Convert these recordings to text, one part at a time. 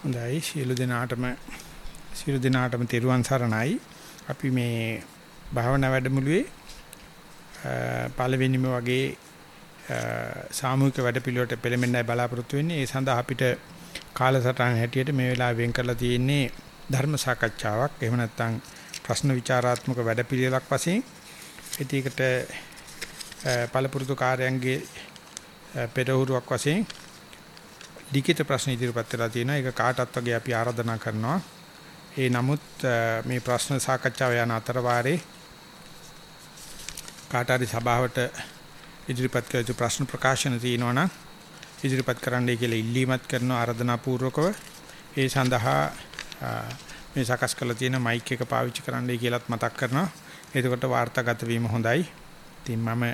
හොඳයි සියලු දෙනාටම සියලු දෙනාටම තෙරුවන් සරණයි. අපි මේ භාවනා වැඩමුළුවේ පළවෙනිම වගේ සාමූහික වැඩපිළිවෙලට පෙළඹෙන්නයි බලාපොරොත්තු වෙන්නේ. ඒ සඳහා අපිට කාලසටහන හැටියට මේ වෙලාව වෙන් කරලා තියෙන්නේ ධර්ම සාකච්ඡාවක්. එහෙම නැත්නම් ප්‍රශ්න විචාරාත්මක වැඩපිළිවෙලක් වශයෙන්. ඒකට පළපුරුදු කාර්යයන්ගේ පෙරහුරුවක් වශයෙන් ලිඛිත ප්‍රශ්න ඉදිරිපත් වෙලා තියෙනවා. ඒක කාටත් වගේ අපි ආරාධනා කරනවා. ඒ නමුත් මේ ප්‍රශ්න සාකච්ඡාව යන අතර වාරේ කාට හරි සභාවට ඉදිරිපත් කළ යුතු ප්‍රශ්න ප්‍රකාශන තියෙනවා නම් ඉදිරිපත් කරන්නයි කියලා ඉල්ලීමත් කරන ආරාධනා පූර්වකව ඒ සඳහා මේ සකස් කරලා තියෙන මයික් එක පාවිච්චි කරන්නයි කියලාත් මතක් කරනවා. එතකොට වාර්තාගත වීම හොඳයි. ඉතින් මම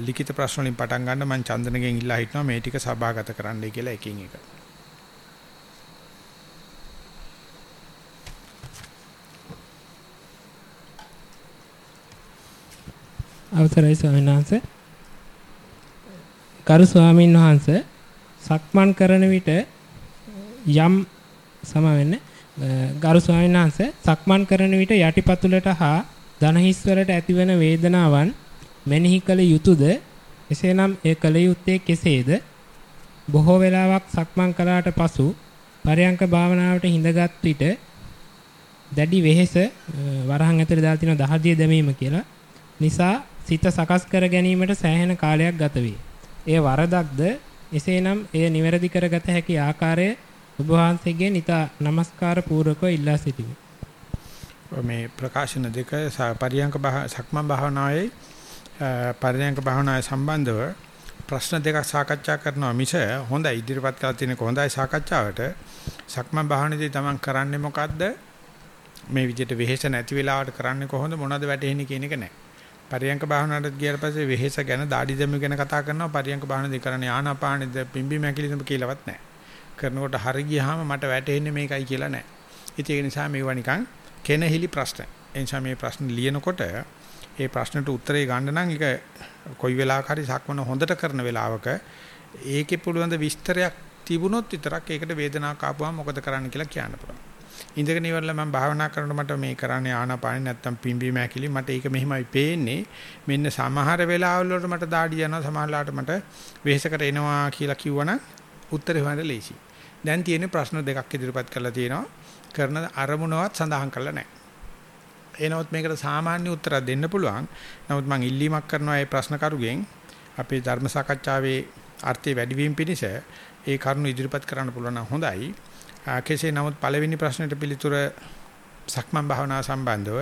ලිඛිත ප්‍රශ්න වලින් පටන් ගන්න මම චන්දනගෙන් ඉල්ලා හිටනවා මේ ටික සභාගත කරන්නයි කියලා එකින් එක. අවසරයි ස්වාමීන් වහන්සේ. කරු ස්වාමීන් වහන්සේ සක්මන් කරන විට යම් සම වෙන්නේ ගරු ස්වාමීන් වහන්සේ සක්මන් කරන විට යටිපතුලට හා දනහිස් වලට ඇතිවන වේදනාවන් මෙනෙහි කළ යුතුයද? එසේනම් ඒ කළ යුත්තේ කෙසේද? බොහෝ වෙලාවක් සක්මන් කළාට පසු පරයන්ක භාවනාවට හිඳගත් විට දැඩි වෙහෙස වරහන් ඇතුලේ දාලා තියෙන දහදිය දැමීම කියලා නිසා සිත සකස් කර ගැනීමට සෑහෙන කාලයක් ගත වේ. එය වරදක්ද? එසේනම් එය නිවැරදි කරගත හැකි ආකාරය ඔබ වහන්සේගෙන් ඉතා নমස්කාර පූර්වකව ඉල්ලා සිටිමි. මේ ප්‍රකාශන දෙක පරියංක සක්මන් භාවනාවේ පරියංක භාවනාවේ සම්බන්ධව ප්‍රශ්න දෙකක් සාකච්ඡා කරනවා මිස හොඳයි. ඉදිරිපත් කරලා තියෙන හොඳයි සාකච්ඡාවට. සක්මන් භාවනාවේදී තමන් කරන්නේ මොකද්ද? මේ විදිහට වෙහෙස නැති වෙලාවට කරන්නේ කොහොමද මොනවද වැටෙන්නේ කියන එක නෑ. පරියංක භාවනාවට ගියාට පස්සේ වෙහෙස ගැන দাঁඩි දෙම ගැන කතා කරනවා. පරියංක භාවනාවේදී කරන්නේ ආනාපානෙද පිම්බි මැකිලිසම කියලාවත් නෑ. කරනකොට හරි ගියාම මට වැටෙන්නේ මේකයි කියලා නෑ. ඉතින් ඒ නිසා මේවා නිකන් කෙනහිලි ප්‍රශ්න. ඒ නිසා මේ ප්‍රශ්න ලියනකොට ඒ ප්‍රශ්නට උත්තරේ ගන්න නම් ඒක කොයි වෙලාවක හරි සක්මන හොඳට කරන වෙලාවක ඒකේ පුළුවන් ද විස්තරයක් තිබුණොත් විතරක් ඒකට වේදනාවක් ආපුවම මොකද කරන්න කියලා කියන්න පුළුවන්. ඉඳගෙන ඉවරලා මම භාවනා කරනකොට මට මේ කරන්නේ ආනාපානෙ නැත්තම් පිම්බීම ඇකිලි මට ඒක මෙහෙමයි පේන්නේ. මෙන්න සමහර වෙලාවල් වලට මට දාඩි යනවා සමහරලාට මට වෙහෙසකට එනවා කියලා කිව්වනම් උත්තරේ හොයන්න ලේසි. දැන් තියෙන ප්‍රශ්න දෙකක් ඉදිරිපත් කරලා තියෙනවා. කරන අරමුණවත් සඳහන් කරලා නැහැ. එනොත් මේකට සාමාන්‍ය උත්තරයක් දෙන්න පුළුවන්. නමුත් මම ඉල්ලීමක් කරනවා මේ ප්‍රශ්න කරුගෙන් අපේ ධර්ම සාකච්ඡාවේ අර්ථය වැඩිවීම පිණිස ඒ කරුණු ඉදිරිපත් කරන්න පුළුවන් නම් හොඳයි. කෙසේ නමුත් පළවෙනි ප්‍රශ්නෙට පිළිතුර සක්මන් භාවනාව සම්බන්ධව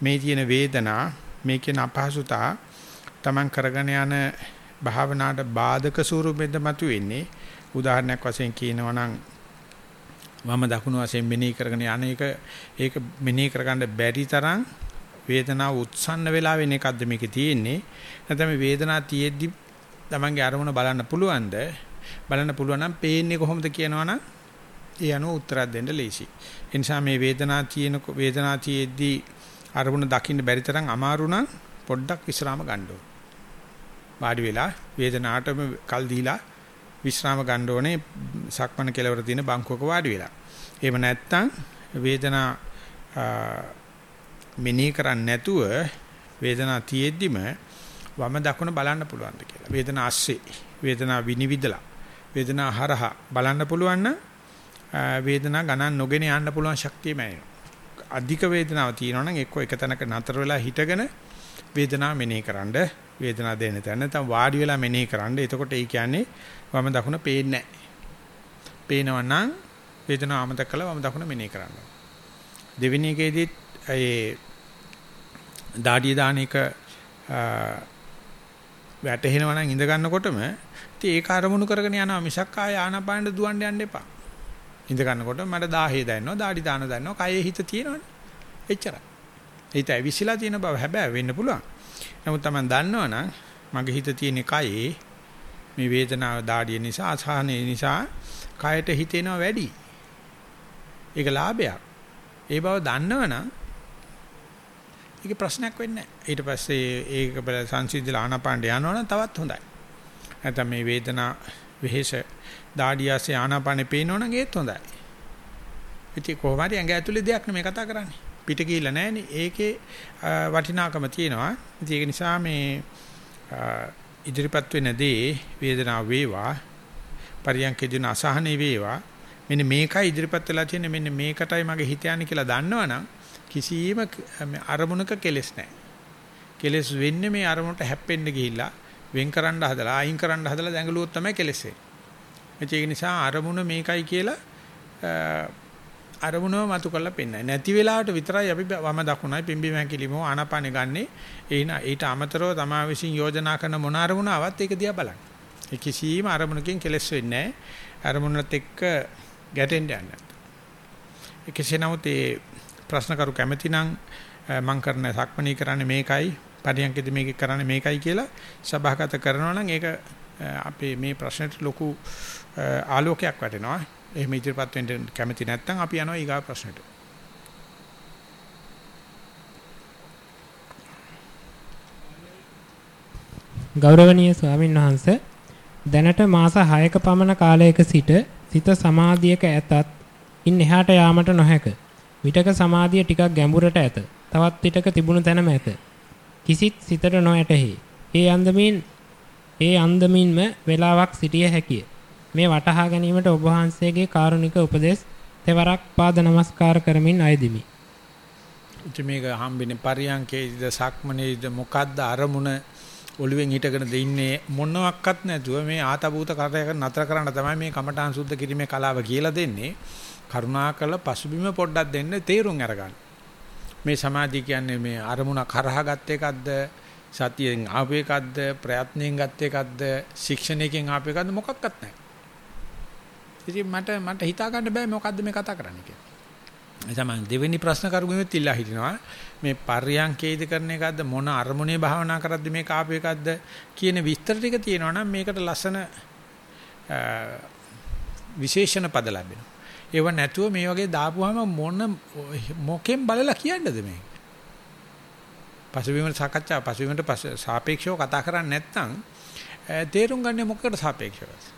මේ තියෙන වේදනා මේ කියන අපහසුතා Taman කරගෙන යන භාවනාවට බාධක ස්වරූපෙන්ද මතුවෙන්නේ උදාහරණයක් වශයෙන් කියනවා නම් වම දකුණු වශයෙන් මෙනෙහි කරගෙන යන එක. ඒක මෙනෙහි කරගන්න බැරි තරම් වේදනාව උත්සන්න වෙලා වෙන එකක්ද මේකේ තියෙන්නේ. නැත්නම් මේ වේදනාව තියෙද්දි තමන්ගේ අරමුණ බලන්න පුළුවන්ද? බලන්න පුළුවන් නම් පේන්නේ කොහොමද කියනවනම් ඒ අනුව උත්තරයක් දෙන්න ලේසි ඒ නිසා මේ වේදනාව තියෙන වේදනාව තියෙද්දි අරමුණ දකින්න බැරි තරම් අමාරු නම් පොඩ්ඩක් විශ්‍රාම ගන්න ඕන. වාඩි වෙලා වේදනාවටම කල් දීලා විශ්‍රාම ගන්න ඕනේ සක්මණ කෙලවර තියෙන බංකුවක වාඩි වෙලා. එහෙම නැත්නම් වේදනා මෙනෙහි කරන්නේ නැතුව වේදනා තියෙද්දිම වම දකුණ බලන්න පුළුවන්ද කියලා. වේදනා ASCII වේදනා විනිවිදලා වේදනා හරහා බලන්න පුළුවන් නම් වේදනා ගණන් නොගෙන යන්න පුළුවන් ශක්තිය මැවෙනවා. අධික වේදනාව තියෙනවා නම් එක්ක එක තැනක නතර වෙලා හිටගෙන වේදනාව මෙනෙහි කරන්න වේදනාව දෙන්න තැන නැත්නම් වාඩි වෙලා මෙනෙහි කරන්න. එතකොට ඒ කියන්නේ වම දකුණ පේන්නේ නැහැ. පේනවා නම් වේදනාව අමතක කළා වම දකුණ මෙනෙහි කරන්න. දෙවෙනි එකේදීත් ඒ දාඩිය දාන එක වැටෙනවා නම් ඉඳ ගන්නකොටම ඉතින් ඒක අරමුණු කරගෙන යනවා මිසක් ආය ආනපානෙ දුවන්න යන්න එපා. ඉඳ ගන්නකොට මට 10 දැනෙනවා දාඩි දාන දැනෙනවා කයේ හිත තියෙනවනේ. එච්චරයි. හිත ඇවිසිලා තියෙන බව හැබැයි වෙන්න පුළුවන්. නමුත් Taman දන්නවනම් මගේ හිත තියෙන කයේ මේ වේදනාව දාඩිය නිසා අසහනය නිසා කයට හිතෙනවා වැඩි. ඒක ලාභයක්. ඒ බව දන්නවනම් ඒක ප්‍රශ්නයක් වෙන්නේ නැහැ. ඊට පස්සේ ඒක බල සංසිද්ධිලා ආනාපානට යනවනම් තවත් හොඳයි. නැත්නම් මේ වේදනා වෙහෙස දාඩියාසේ ආනාපානේ පේනවනම් ඒත් හොඳයි. ඉතින් කොහොම හරි ඇඟ ඇතුලේ දෙයක් නෙමෙයි කතා කරන්නේ. පිට ගිහිල්ලා නැහනේ. ඒකේ වටිනාකම තියෙනවා. ඉතින් ඒක නිසා මේ ඉදිරිපත් වෙන දේ වේදනාව වේවා පරියන්කේදීන අසහනේ වේවා මෙන්න මේකයි ඉදිරිපත් වෙලා තියෙන්නේ මෙන්න මේකටයි මගේ හිත යන්නේ කියලා දන්නවනම් කිසියම් අරමුණක කෙලෙස් නැහැ. කෙලෙස් වෙන්නේ මේ අරමුණට හැප්පෙන්න ගිහිල්ලා වෙන් කරන්න හදලා අයින් කරන්න හදලා දැඟලුවොත් තමයි කෙලෙස් වෙන්නේ. ඒක නිසා අරමුණ මේකයි කියලා අරමුණව මතු කරලා පෙන්නයි. නැති වෙලාවට විතරයි අපි වම දකුණයි පිම්බීම හැකිලිම ආනාපානෙ ගන්නෙ. එයින ඊට අමතරව තමා විසින් යෝජනා කරන මොන අරමුණාවත් ඒක දිහා බලන්න. ඒ කිසියම් අරමුණකින් කෙලස් වෙන්නේ නැහැ. අරමුණත් එක්ක ගැටෙන්න යන්නේ. ඒ කෙසේ නමුත් ඒ ප්‍රශ්න කරු කැමැති නම් මම කරන සක්මණී කරන්නේ මේකයි පරියන්කෙදි මේක කරන්නේ මේකයි කියලා සභාගත කරනවා නම් ඒක අපේ මේ ප්‍රශ්නෙට ලොකු ආලෝකයක් වටෙනවා. එහෙම ඉදිරිපත් වෙන්න කැමති නැත්නම් අපි යනවා ඊගා ප්‍රශ්නෙට. ගෞරවනීය ස්වාමින් වහන්සේ දැනට මාස 6ක පමණ කාලයක සිට සිත සමාධියක ඇතත් ඉන් එහාට යාමට නොහැක. විතක සමාධිය ටිකක් ගැඹුරට ඇත. තවත් විතක තිබුණු තැනම ඇත. කිසිත් සිතට නොඇතෙහි. ඒ අන්දමින් ඒ අන්දමින්ම වේලාවක් සිටිය හැකිය. මේ වටහා ගැනීමට ඔබ වහන්සේගේ කාරුණික උපදෙස් තෙවරක් පාද නමස්කාර කරමින් අයදිමි. ඉතින් මේක හම්බෙන්නේ පරියන්කේද සක්මනේද මොකද්ද අරමුණ ඔළුවෙන් හිටගෙන දෙන්නේ මොනවත් නැතුව මේ ආතබූත කරයක් නතර කරන්න තමයි මේ කමඨාන් සුද්ධ කිරීමේ කලාව කියලා දෙන්නේ. කරුණාකර පසුබිම පොඩ්ඩක් දෙන්න තේරුම් අරගන්න. මේ සමාධිය කියන්නේ මේ අරමුණ කරහා ගත්ත එකක්ද සතියෙන් ආපු එකක්ද ප්‍රයත්නයෙන් ගත්ත එකක්ද ශික්ෂණයකින් ආපු එකක්ද මොකක්වත් නැහැ. ඉතින් මට මට හිතා ගන්න බෑ මොකද්ද මේ කතා කරන්නේ කියලා. එතම දෙවෙනි ප්‍රශ්න කරුගෙත් ඉල්ලා හිටිනවා මේ පර්යංකේද කරන එකක්ද මොන අරමුණේ භාවනා කරද්ද මේක ආපු එකක්ද කියන විස්තර ටික තියෙනවා නම් මේකට ලස්සන විශේෂණ පද ලැබෙනවා. ඒව නැතුව මේ වගේ දාපුවාම මොන මොකෙන් බලලා කියන්නද මේක? පසුබිමට සාකච්ඡා පසුබිමට සාපේක්ෂව කතා කරන්නේ නැත්නම් තේරුම් ගන්නේ මොකකට සාපේක්ෂවද?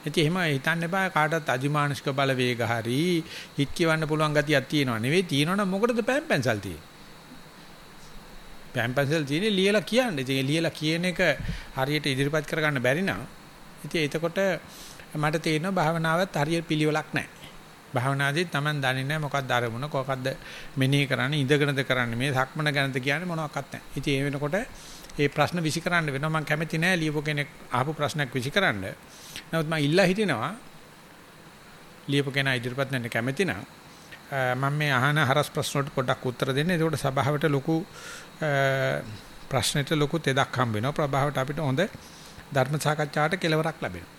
ඉතින් එහෙම හිතන්න එපා කාටවත් අදිමානසික බලවේග හරි හිත කියවන්න පුළුවන් ගතියක් තියෙනවා නෙවෙයි තියෙනවනම් මොකටද පෑන් පැන්සල් තියෙන්නේ? පෑන් පැන්සල් තියෙන්නේ ලියලා කියන්නේ. ඉතින් ලියලා කියන එක හරියට ඉදිරිපත් කරගන්න බැරි නම් ඉතින් එතකොට මට තේරෙනවා භාවනාවත් හරියට පිළිවෙලක් නැහැ. භාවනාදී Taman දන්නේ නැහැ මොකක්ද අරමුණ කොහොකද්ද මෙනෙහි කරන්නේ ඉඳගෙනද කරන්නේ. මේ සක්මන ගැනද කියන්නේ මොනවත් නැහැ. ඉතින් ඒ වෙනකොට ඒ ප්‍රශ්න විසි කරන්න වෙනවා. මම කැමති නැහැ ලියපු කෙනෙක් අහපු ප්‍රශ්නයක් විසි කරන්න නමුත් මම ඉල්ලා හිටිනවා ලියපු කෙනා ඉදිරිපත් වෙන්න කැමති නම් මම මේ අහන හරස් ප්‍රශ්න වලට පොඩ්ඩක් උත්තර දෙන්න. ඒකට සභාවට ලොකු ප්‍රශ්නෙට ලොකු තෙදක් හම්බ වෙනවා. ප්‍රභාවට අපිට හොඳ ධර්ම සාකච්ඡාවට කෙලවරක් ලැබෙනවා.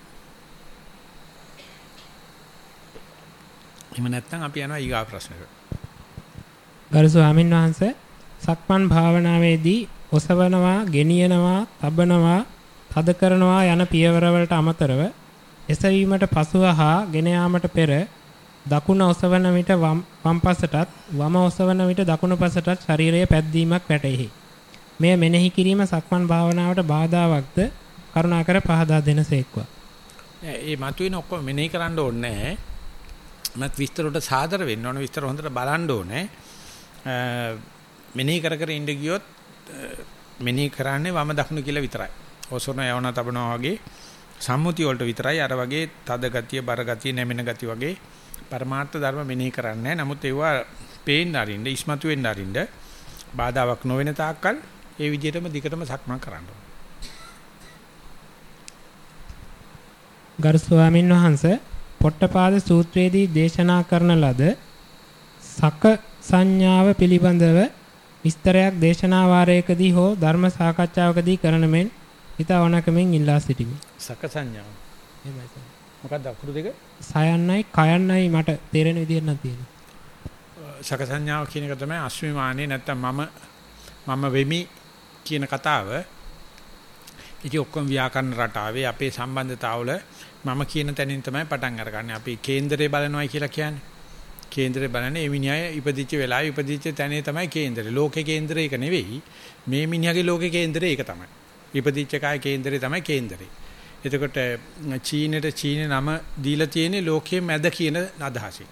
එහෙම නැත්නම් අපි යනවා ඊගා ප්‍රශ්නෙට. ගරු ස්වාමින් වහන්සේ සක්මන් භාවනාවේදී ඔසවනවා, ගෙනියනවා, තබනවා තද කරනවා යන පියවරවලට අමතරව එසවීමට පසුව හා ගෙන යාමට පෙර දකුණ ඔසවන විට වම් පසටත් වම ඔසවන විට දකුණු පසටත් ශරීරයේ පැද්දීමක් වැටෙහි. මෙය මෙනෙහි කිරීම සක්මන් භාවනාවට බාධාවත්ද කරුණාකර පහදා දෙනසේක්වා. ඒ මතුවෙන ඔක්කොම මෙනෙහි කරන්න ඕනේ නැහැ. මත් විස්තරට සාදර වෙන්න ඕන විස්තර හොඳට බලන්න ඕනේ. මෙනෙහි කර කර ඉඳ ගියොත් මෙනෙහි කරන්නේ වම දකුණු කියලා විතරයි. ඔසොන යවන තබනවා වගේ සම්මුතිය වලට විතරයි අර වගේ තද ගතිය බර ගතිය නැමෙන ගතිය වගේ පරමාර්ථ ධර්ම මෙනෙහි කරන්නේ නමුත් ඒවා පේන්න අරින්න ඉස්මතු වෙන්න අරින්න බාධාවක් නොවන තාක්කල් ඒ විදිහටම දිගටම සක්මන් කරන්න ගරු ස්වාමින් වහන්සේ පොට්ටපාද සූත්‍රයේදී දේශනා කරන ලද සක සංඥාව පිළිබඳව විස්තරයක් දේශනා වාරයකදී හෝ ධර්ම සාකච්ඡාවකදී කරන මෙන් හිත අවනකමින් ඉල්ලා සිටිමි. සක සංඥාව. එහෙමයි සර්. මොකක්ද අකුරු දෙක? සයන්නයි කයන්නයි මට තේරෙන විදිහට නම් තියෙනවා. සක සංඥාව කියන එක තමයි අස්මිමානේ නැත්තම් මම මම වෙමි කියන කතාව. ඉතින් ඔක්කොම ව්‍යාකරණ රටාවේ අපේ සම්බන්ධතාවල මම කියන තැනින් තමයි පටන් අරගන්නේ. අපි කේන්දරේ බලනවායි කියලා කියන්නේ. කේන්දරේ බලන්නේ ඒ මිනිහා ඉපදිච්ච වෙලාවේ ඉපදිච්ච තැනේ තමයි කේන්දරේ. ලෝකේ කේන්දරේ ඒක නෙවෙයි. මේ මිනිහාගේ ලෝකේ කේන්දරේ ඒක තමයි. ඉපදිච්ච කාය කේන්දරේ තමයි කේන්දරේ. එතකොට චීනෙට චීන නම දීලා තියෙන්නේ ලෝකයේ මැද කියන අදහසින්.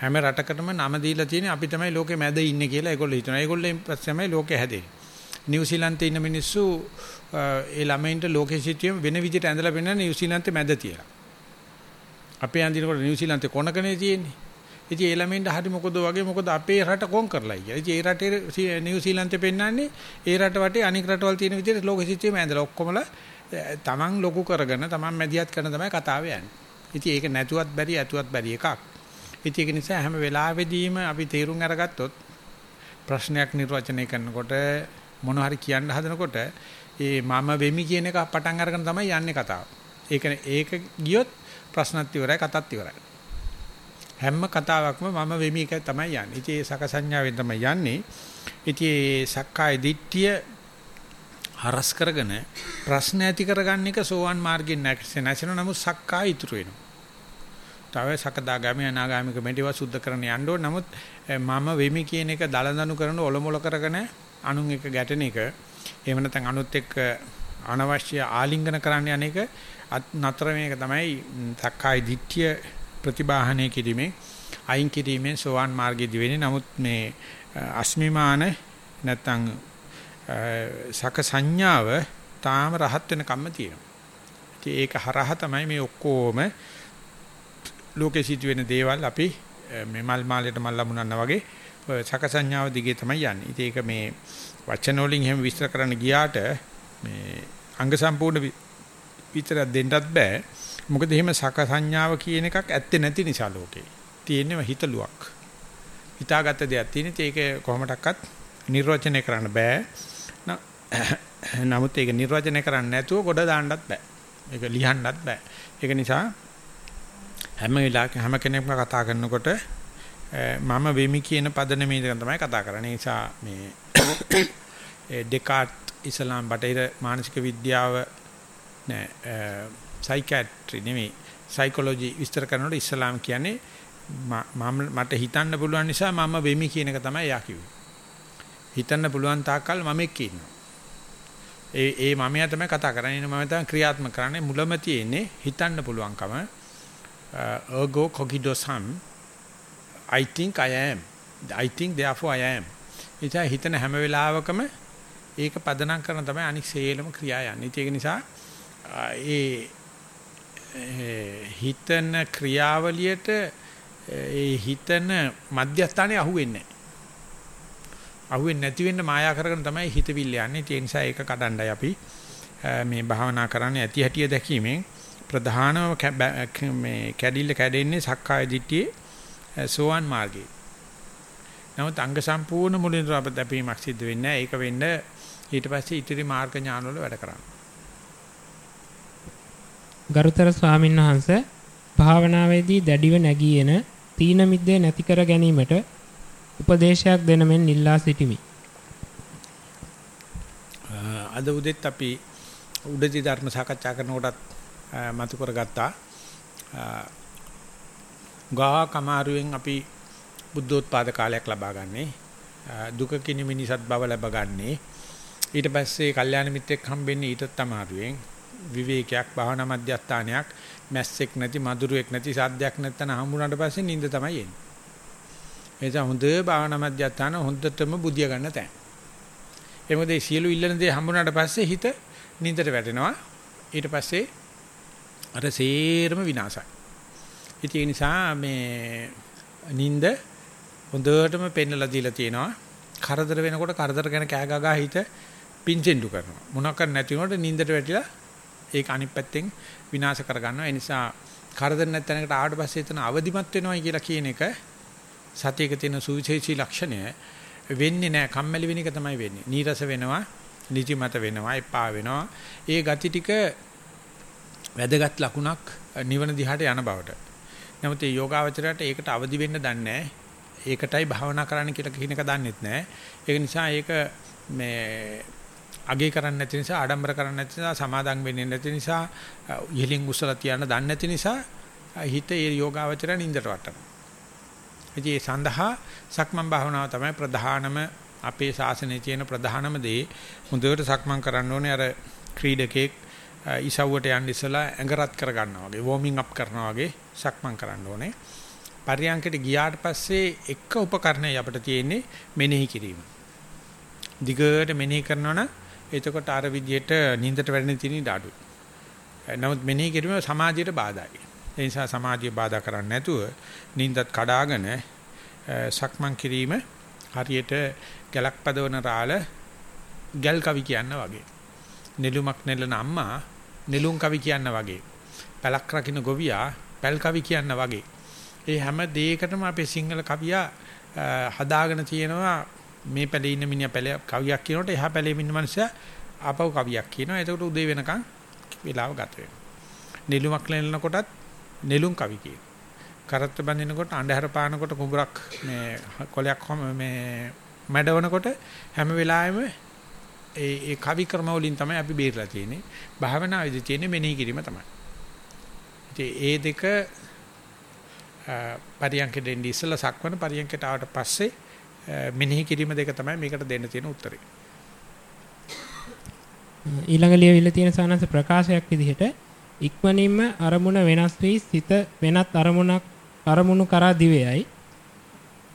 හැම රටකටම නම දීලා තියෙන්නේ අපි තමයි ලෝකෙ මැද ඉන්නේ කියලා ඒගොල්ලෝ හිතනවා. ඒගොල්ලෝ පස්සේ තමයි ලෝකෙ හැදෙන්නේ. නිව්සීලන්තේ ඉන්න මිනිස්සු ඒ ළමයින්ට ලෝකෙ සිටියම වෙන විදිහට ඇඳලා පෙන්නන නිව්සීලන්තේ මැද තියලා. අපේ අඳිනකොට නිව්සීලන්තේ කොනකනේ තියෙන්නේ. ඉතින් ඒ ළමයින්ට හරි මොකද වගේ මොකද අපේ රට කොන් කරලා කියලා. ඉතින් ඒ රටේ නිව්සීලන්තේ පෙන්නන්නේ ඒ රට වටේ අනික් රටවල් තියෙන විදිහට ලෝකෙ සිටියම ඇඳලා ඔක්කොමලා තමන් ලොකු කරගෙන තමන් මැදිහත් කරන තමයි කතාව යන්නේ. ඉතින් ඒක නැතුවත් බැරි ඇතුවත් බැරි එකක්. ඉතින් ඒක නිසා හැම වෙලාවෙදීම අපි තීරුම් අරගත්තොත් ප්‍රශ්නයක් නිර්වචනය කරනකොට මොන හරි කියන්න හදනකොට ඒ මම වෙමි කියන එක පටන් අරගෙන තමයි යන්නේ කතාව. ඒක ඒක ගියොත් ප්‍රශ්නත් ඉවරයි කතාත් ඉවරයි. හැම කතාවක්ම මම වෙමි එක තමයි යන්නේ. ඉතින් ඒ සකසඤ්ඤාවෙන් තමයි යන්නේ. ඉතින් ඒ සක්කාය දිට්ඨිය හරස් කරගෙන ප්‍රශ්න ඇති කරගන්න එක සෝවන් මාර්ගෙන් නැසෙන නමුත් සක්කාය ඉතුරු වෙනවා. තව සකදාගාමී අනාගාමික මෙටිව සුද්ධ කරන්න යන්න ඕන. නමුත් මම වෙමි කියන එක දලදනු කරන ඔලොමොල කරගෙන අනුන් එක ගැටෙන එක එහෙම නැත්නම් අනුත් එක්ක අනවශ්‍ය ආලිංගන කරන්න යන එක නතර වෙන එක තමයි සක්කාය දිට්ඨිය ප්‍රතිබාහනය කිරීමෙන් අයින් කිරීමෙන් සෝවාන් මාර්ගයේදී වෙන්නේ. නමුත් මේ අස්මිමාන නැත්නම් සක සංඥාව තාම රහත් වෙන කම්ම තියෙනවා. ඉතින් ඒක හරහා තමයි මේ ඔක්කොම ලෝකේ සිදුවෙන දේවල් අපි මේ මල් මාලයට මල් ලැබුණා වගේ සක සංඥාව දිගේ තමයි යන්නේ. ඉතින් ඒක මේ වචන වලින් එහෙම විස්තර කරන්න ගියාට මේ අංග සම්පූර්ණ විතරක් දෙන්නත් බෑ. මොකද එහෙම සක සංඥාව කියන එකක් ඇත්තේ නැති නිසා ලෝකේ. තියෙන්නේ හිතලුවක්. හිතාගත්ත දෙයක් තියෙන. ඒක කොහොමඩක්වත් නිර්වචනය කරන්න බෑ. නමුත් ඒක නිර්වචනය කරන්න නැතුව ගොඩ දාන්නත් බෑ. ඒක ලියන්නත් බෑ. ඒක නිසා හැම වෙලාවක හැම කෙනෙක්ම කතා කරනකොට මම වෙමි කියන පදනමේ ඉඳන් තමයි කතා කරන්නේ. ඒ නිසා මේ ඩෙකාට් ඉස්ලාම් බටහිර මානසික විද්‍යාව නෑ සයිකියාට්‍රි නෙමෙයි සයිකොලොජි විස්තර කරනකොට ඉස්ලාම් කියන්නේ මම මට හිතන්න පුළුවන් නිසා මම වෙමි කියන එක තමයි යා කිව්වේ. හිතන්න පුළුවන් තාක්කල් මම එක්ක ඉන්නවා. ඒ ඒ මමයා තමයි කතා කරන්නේ. මම තමයි ක්‍රියාත්මක කරන්නේ. මුලම තියෙන්නේ හිතන්න පුළුවන්කම. ergo cogito sum I think I am. I think therefore I am. ඉතින් හිතන හැම වෙලාවකම ඒක පදනම් කරන තමයි අනික් සේලම ක්‍රියා යන්නේ. ඒක නිසා ඒ හිතන ක්‍රියාවලියට ඒ හිතන මධ්‍යස්ථානයේ අහුවෙන්නේ නැහැ. අහුවෙන්නේ නැති වෙන්න මායා කරගෙන තමයි හිතවිල්ල යන්නේ. ඒ නිසා ඒක කඩන්නයි අපි මේ භාවනා කරන්නේ ඇති හැටිය දැකීමෙන් ප්‍රධානම මේ කැඩිල්ල කැඩෙන්නේ සක්කාය දිට්ඨියේ සෝවන් මාර්ගයේ. නමුත් අංග සම්පූර්ණ මුලින්ම අප දැපීමක් සිද්ධ වෙන්නේ නැහැ. ඒක වෙන්න ඊට පස්සේ ඉතිරි මාර්ග ඥාන වල වැඩ කරනවා. ගරුතර ස්වාමීන් වහන්සේ භාවනාවේදී දැඩිව නැගී එන තීන මිද්දේ නැති කර ගැනීමට උපදේශයක් දෙන මෙන් ඉල්ලා සිටිමි. අද උදෙත් අපි උඩදී ධර්ම සාකච්ඡා කරනකොටත් මතු කරගත්තා. ගා කමාරුවෙන් අපි බුද්ධෝත්පාද කාලයක් ලබා ගන්නේ. දුක කිනි මිනිසත් බව ලබා ගන්නේ. ඊට පස්සේ කල්යාණ මිත්‍රෙක් හම්බෙන්නේ ඊටත් අමාරුවෙන් විවේකයක් භාවනා මධ්‍යස්ථානයක් මැස්සෙක් නැති මදුරුවෙක් නැති සාද්දයක් නැත්තන හම්බුනාට පස්සේ නිින්ද තමයි එන්නේ. ඒ නිසා හොඳ භාවනා මධ්‍යස්ථාන හොඳටම බුදිය ගන්න තැන. ඒ මොකද මේ සියලු ඉල්ලන දේ හම්බුනාට පස්සේ හිත නිින්දට වැටෙනවා. ඊට පස්සේ අර සේරම විනාශයි. ඉතින් ඒ නිසා මේ නිින්ද හොඳටම පෙන්නලා දීලා තියෙනවා. කරදර වෙනකොට කරදර ගැන කෑ ගගා හිත පිංචෙන්ඩු කරනවා. මොනවක් නැති වුණොත් නිින්දට වැටිලා ඒක අනිත් පැත්තෙන් විනාශ කරගන්නවා. ඒ නිසා කරදර නැත්ැනකට ආවට පස්සේ එතන අවදිමත් වෙනවයි කියලා කියන එක සතියක තියෙන සුවිශේෂී ලක්ෂණය වෙන්නේ නැහැ. කම්මැලි වෙන එක තමයි වෙන්නේ. නීරස වෙනවා, නිදිමත වෙනවා, එපා වෙනවා. ඒ ගති ටික වැදගත් ලකුණක් නිවන දිහාට යන බවට. නමුත් මේ යෝගාවචරයට ඒකට අවදි වෙන්න දන්නේ ඒකටයි භාවනා කරන්න කියලා කියන එක දන්නෙත් නැහැ. ඒක නිසා ඒක මේ අගේ කරන්නේ නැති නිසා ආඩම්බර කරන්නේ නැති නිසා සමාදම් වෙන්නේ නැති නිසා ඉහලින් උස්සලා තියන්න දන්නේ නැති නිසා හිත ඒ යෝගාවචරය නින්දට වටනවා. ඉතින් ඒ සඳහා සක්මන් භාවනාව තමයි ප්‍රධානම අපේ ශාසනයේ තියෙන ප්‍රධානම දේ. හොඳට සක්මන් කරන්න ඕනේ අර ක්‍රීඩකෙක් ඉසව්වට යන්න ඉස්සලා ඇඟ රත් කර ගන්නවා වගේ වෝමින් අප් කරනවා වගේ සක්මන් කරන්න ඕනේ. පරියන්කට ගියාට පස්සේ එක උපකරණයක් අපිට තියෙන්නේ මෙනෙහි කිරීම. දිගට මෙනෙහි කරනවනම් එතකොට අර විදියට නින්දට වැටෙන තියෙන ඩාඩු. නමුත් මෙනෙහි කිරීම සමාධියට බාධායි. ඒ නිසා සමාධිය බාධා කරන්නේ නැතුව නින්දත් කඩාගෙන සක්මන් කිරීම හරියට ගැලක් පදවන රාළ ගැල් කවි කියන්න වගේ. නෙළුමක් නෙලන අම්මා නෙළුම් කවි කියන්න වගේ. පැලක් රකින්න ගොවියා පැල් කවි කියන්න වගේ. ඒ හැම දෙයකටම අපේ සිංහල කවියා හදාගෙන තියෙනවා මේ පැලේ ඉන්න මිනිහා පැලේ කවියක් කියනකොට එහා පැලේ ඉන්න මිනිහා ආපහු කවියක් කියනවා. එතකොට උදේ වෙනකන් වෙලාව ගත වෙනවා. නෙළුමක් නෙලනකොටත් නෙළුම් කවි කියනවා. කරත්ත බඳිනකොට අඳුර පානකොට කුඹරක් මේ කොලයක් මේ මැඩවනකොට හැම වෙලාවෙම ඒ ඒ කවි ක්‍රම වලින් තමයි අපි බේරලා තියෙන්නේ. භාවනාවේදී තියෙන්නේ මෙනෙහි කිරීම තමයි. ඉතින් ඒ දෙක පරියන්කෙ දෙන්නේ ඉස්සලා සක්වන පරියන්කට ආවට පස්සේ මෙනෙහි කිරීම දෙක තමයි මේකට දෙන්න තියෙන උත්තරේ. ඊළඟ ලියවිල්ල තියෙන සානස ප්‍රකාශයක් විදිහට ඉක්මනින්ම අරමුණ වෙනස් වී සිත වෙනත් අරමුණක් අරමුණු කරා දිවේයි.